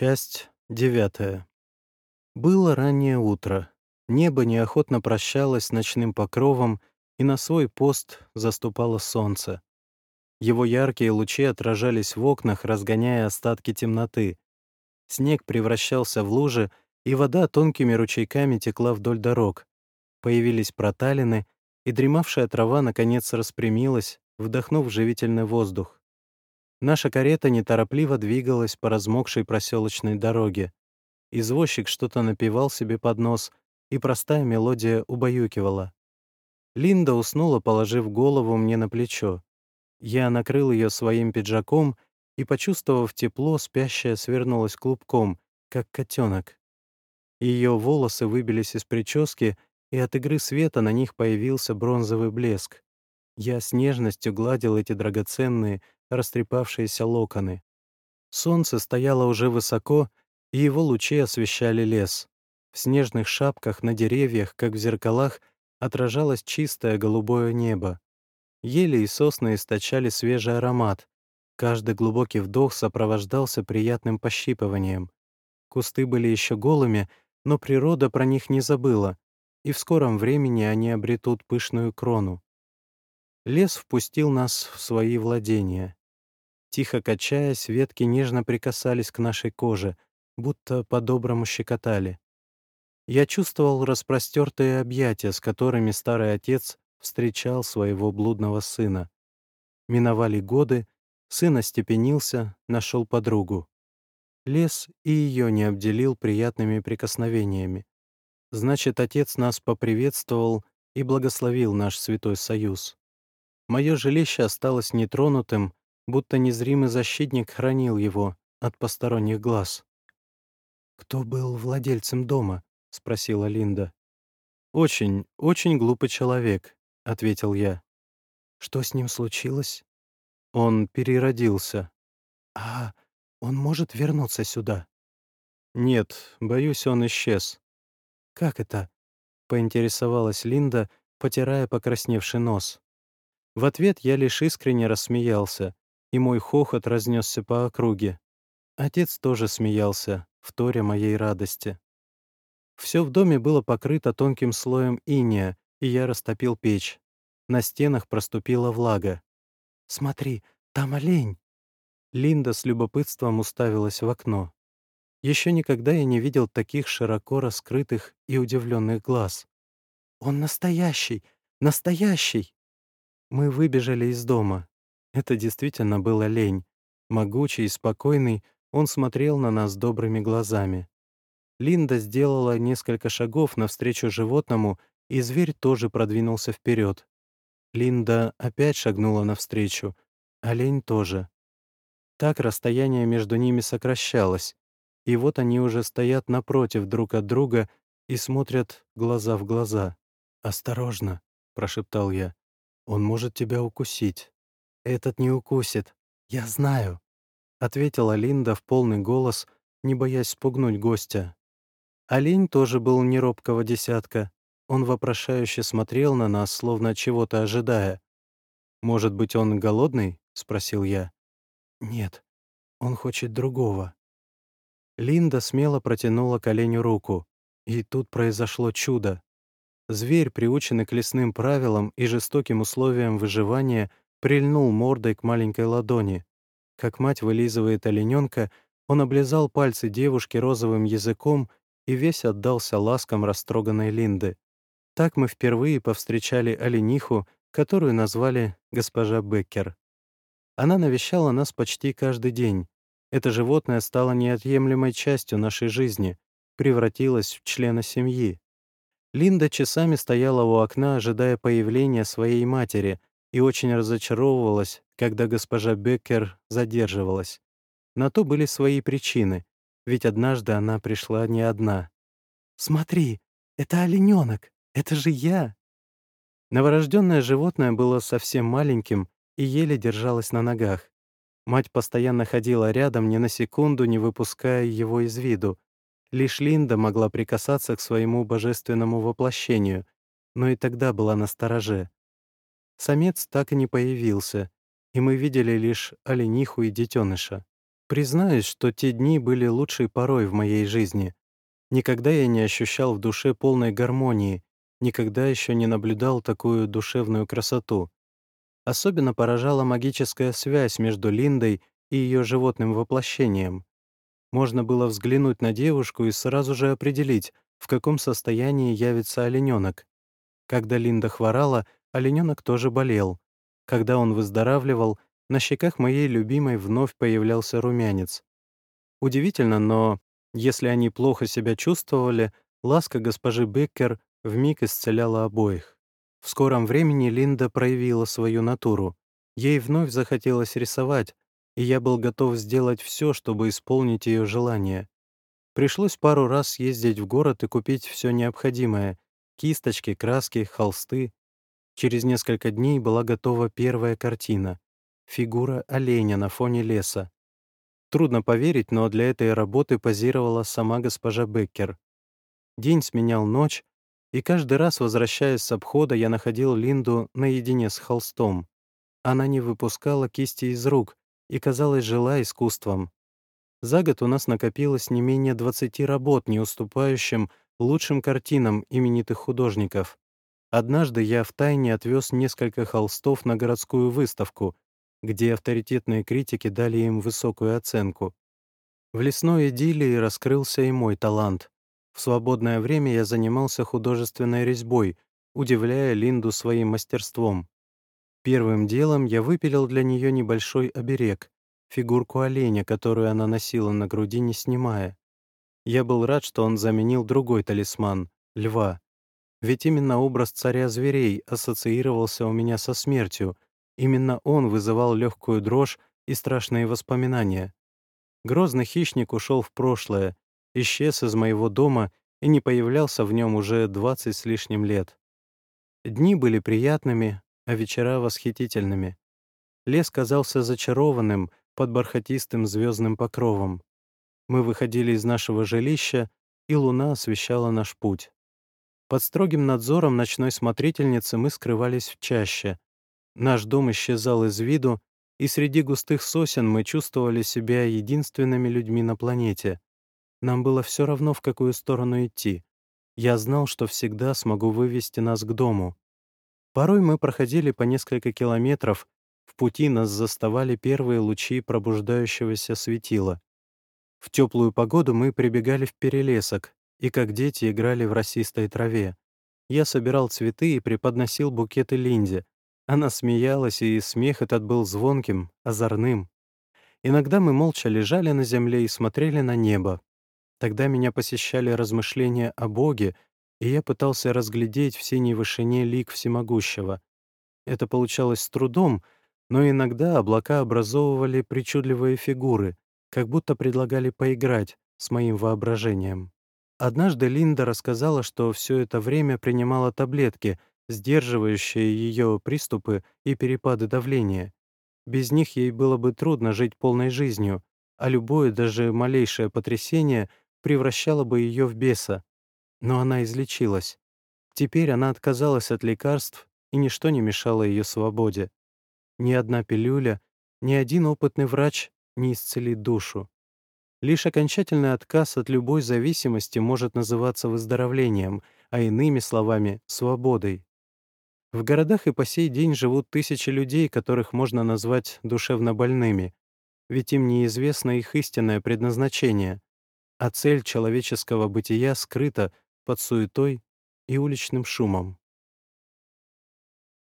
Часть девятая. Было раннее утро. Небо неохотно прощалось с ночным покровом, и на свой пост заступало солнце. Его яркие лучи отражались в окнах, разгоняя остатки темноты. Снег превращался в лужи, и вода тонкими ручейками текла вдоль дорог. Появились проталины, и дремавшая трава наконец распрямилась, вдохнув живительный воздух. Наша карета неторопливо двигалась по размокшей проселочной дороге. Извозчик что-то напевал себе под нос, и простая мелодия убаюкивала. Линда уснула, положив голову мне на плечо. Я накрыл ее своим пиджаком и, почувствовав тепло, спящая свернулась клубком, как котенок. Ее волосы выбились из прически, и от игры света на них появился бронзовый блеск. Я с нежностью гладил эти драгоценные, растрепавшиеся локоны. Солнце стояло уже высоко, и его лучи освещали лес. В снежных шапках на деревьях, как в зеркалах, отражалось чистое голубое небо. Ели и сосны источали свежий аромат. Каждый глубокий вдох сопровождался приятным пощипыванием. Кусты были еще голыми, но природа про них не забыла, и в скором времени они обретут пышную крону. Лес впустил нас в свои владения. Тихо качаясь, ветки нежно прикасались к нашей коже, будто по-доброму щекотали. Я чувствовал распростертые объятия, с которыми старый отец встречал своего блудного сына. Миновали годы, сын остепенился, нашел подругу. Лес и ее не обделил приятными прикосновениями. Значит, отец нас поприветствовал и благословил наш святой союз. Мое жилище осталось нетронутым, будто незримый защитник хранил его от посторонних глаз. «Кто был владельцем дома?» — спросила Линда. «Очень, очень глупый человек», — ответил я. «Что с ним случилось?» «Он переродился». «А он может вернуться сюда?» «Нет, боюсь, он исчез». «Как это?» — поинтересовалась Линда, потирая покрасневший нос. В ответ я лишь искренне рассмеялся, и мой хохот разнесся по округе. Отец тоже смеялся, вторя моей радости. Все в доме было покрыто тонким слоем иния, и я растопил печь. На стенах проступила влага. «Смотри, там олень!» Линда с любопытством уставилась в окно. Еще никогда я не видел таких широко раскрытых и удивленных глаз. «Он настоящий! Настоящий!» Мы выбежали из дома. Это действительно был олень. Могучий и спокойный, он смотрел на нас добрыми глазами. Линда сделала несколько шагов навстречу животному, и зверь тоже продвинулся вперед. Линда опять шагнула навстречу, олень тоже. Так расстояние между ними сокращалось, и вот они уже стоят напротив друг от друга и смотрят глаза в глаза. «Осторожно», — прошептал я, — «он может тебя укусить». «Этот не укусит. Я знаю», — ответила Линда в полный голос, не боясь спугнуть гостя. Олень тоже был неробкого десятка. Он вопрошающе смотрел на нас, словно чего-то ожидая. «Может быть, он голодный?» — спросил я. «Нет, он хочет другого». Линда смело протянула к оленю руку. И тут произошло чудо. Зверь, приученный к лесным правилам и жестоким условиям выживания, прильнул мордой к маленькой ладони. Как мать вылизывает олененка, он облизал пальцы девушки розовым языком и весь отдался ласкам растроганной Линды. Так мы впервые повстречали олениху, которую назвали госпожа Беккер. Она навещала нас почти каждый день. Это животное стало неотъемлемой частью нашей жизни, превратилось в члена семьи. Линда часами стояла у окна, ожидая появления своей матери, и очень разочаровывалась, когда госпожа Беккер задерживалась. На то были свои причины, ведь однажды она пришла не одна. «Смотри, это олененок, это же я!» Новорожденное животное было совсем маленьким и еле держалось на ногах. Мать постоянно ходила рядом, ни на секунду не выпуская его из виду. Лишь Линда могла прикасаться к своему божественному воплощению, но и тогда была на стороже. Самец так и не появился, и мы видели лишь олениху и детеныша. Признаюсь, что те дни были лучшей порой в моей жизни. Никогда я не ощущал в душе полной гармонии, никогда еще не наблюдал такую душевную красоту. Особенно поражала магическая связь между Линдой и ее животным воплощением. Можно было взглянуть на девушку и сразу же определить, в каком состоянии явится олененок. Когда Линда хворала, олененок тоже болел. Когда он выздоравливал, на щеках моей любимой вновь появлялся румянец. Удивительно, но если они плохо себя чувствовали, ласка госпожи Беккер вмиг исцеляла обоих. В скором времени Линда проявила свою натуру. Ей вновь захотелось рисовать, и я был готов сделать все, чтобы исполнить ее желание. Пришлось пару раз съездить в город и купить все необходимое — кисточки, краски, холсты. Через несколько дней была готова первая картина — фигура оленя на фоне леса. Трудно поверить, но для этой работы позировала сама госпожа Беккер. День сменял ночь, и каждый раз, возвращаясь с обхода, я находил Линду наедине с холстом. Она не выпускала кисти из рук и, казалось, жила искусством. За год у нас накопилось не менее 20 работ, не уступающим лучшим картинам именитых художников. Однажды я втайне отвез несколько холстов на городскую выставку, где авторитетные критики дали им высокую оценку. В лесной идиллии раскрылся и мой талант. В свободное время я занимался художественной резьбой, удивляя Линду своим мастерством. Первым делом я выпилил для нее небольшой оберег, фигурку оленя, которую она носила на груди, не снимая. Я был рад, что он заменил другой талисман — льва. Ведь именно образ царя зверей ассоциировался у меня со смертью, именно он вызывал легкую дрожь и страшные воспоминания. Грозный хищник ушел в прошлое, исчез из моего дома и не появлялся в нем уже двадцать с лишним лет. Дни были приятными, а вечера — восхитительными. Лес казался зачарованным под бархатистым звездным покровом. Мы выходили из нашего жилища, и луна освещала наш путь. Под строгим надзором ночной смотрительницы мы скрывались в чаще. Наш дом исчезал из виду, и среди густых сосен мы чувствовали себя единственными людьми на планете. Нам было все равно, в какую сторону идти. Я знал, что всегда смогу вывести нас к дому. Порой мы проходили по несколько километров, в пути нас заставали первые лучи пробуждающегося светила. В теплую погоду мы прибегали в перелесок и, как дети, играли в росистой траве. Я собирал цветы и преподносил букеты Линде. Она смеялась, и смех этот был звонким, озорным. Иногда мы молча лежали на земле и смотрели на небо, Тогда меня посещали размышления о Боге, и я пытался разглядеть в синей вышине лик всемогущего. Это получалось с трудом, но иногда облака образовывали причудливые фигуры, как будто предлагали поиграть с моим воображением. Однажды Линда рассказала, что все это время принимала таблетки, сдерживающие ее приступы и перепады давления. Без них ей было бы трудно жить полной жизнью, а любое, даже малейшее потрясение превращало бы ее в беса. Но она излечилась. Теперь она отказалась от лекарств, и ничто не мешало ее свободе. Ни одна пилюля, ни один опытный врач не исцелит душу. Лишь окончательный отказ от любой зависимости может называться выздоровлением, а иными словами — свободой. В городах и по сей день живут тысячи людей, которых можно назвать душевно больными, ведь им неизвестно их истинное предназначение, а цель человеческого бытия скрыта под суетой и уличным шумом.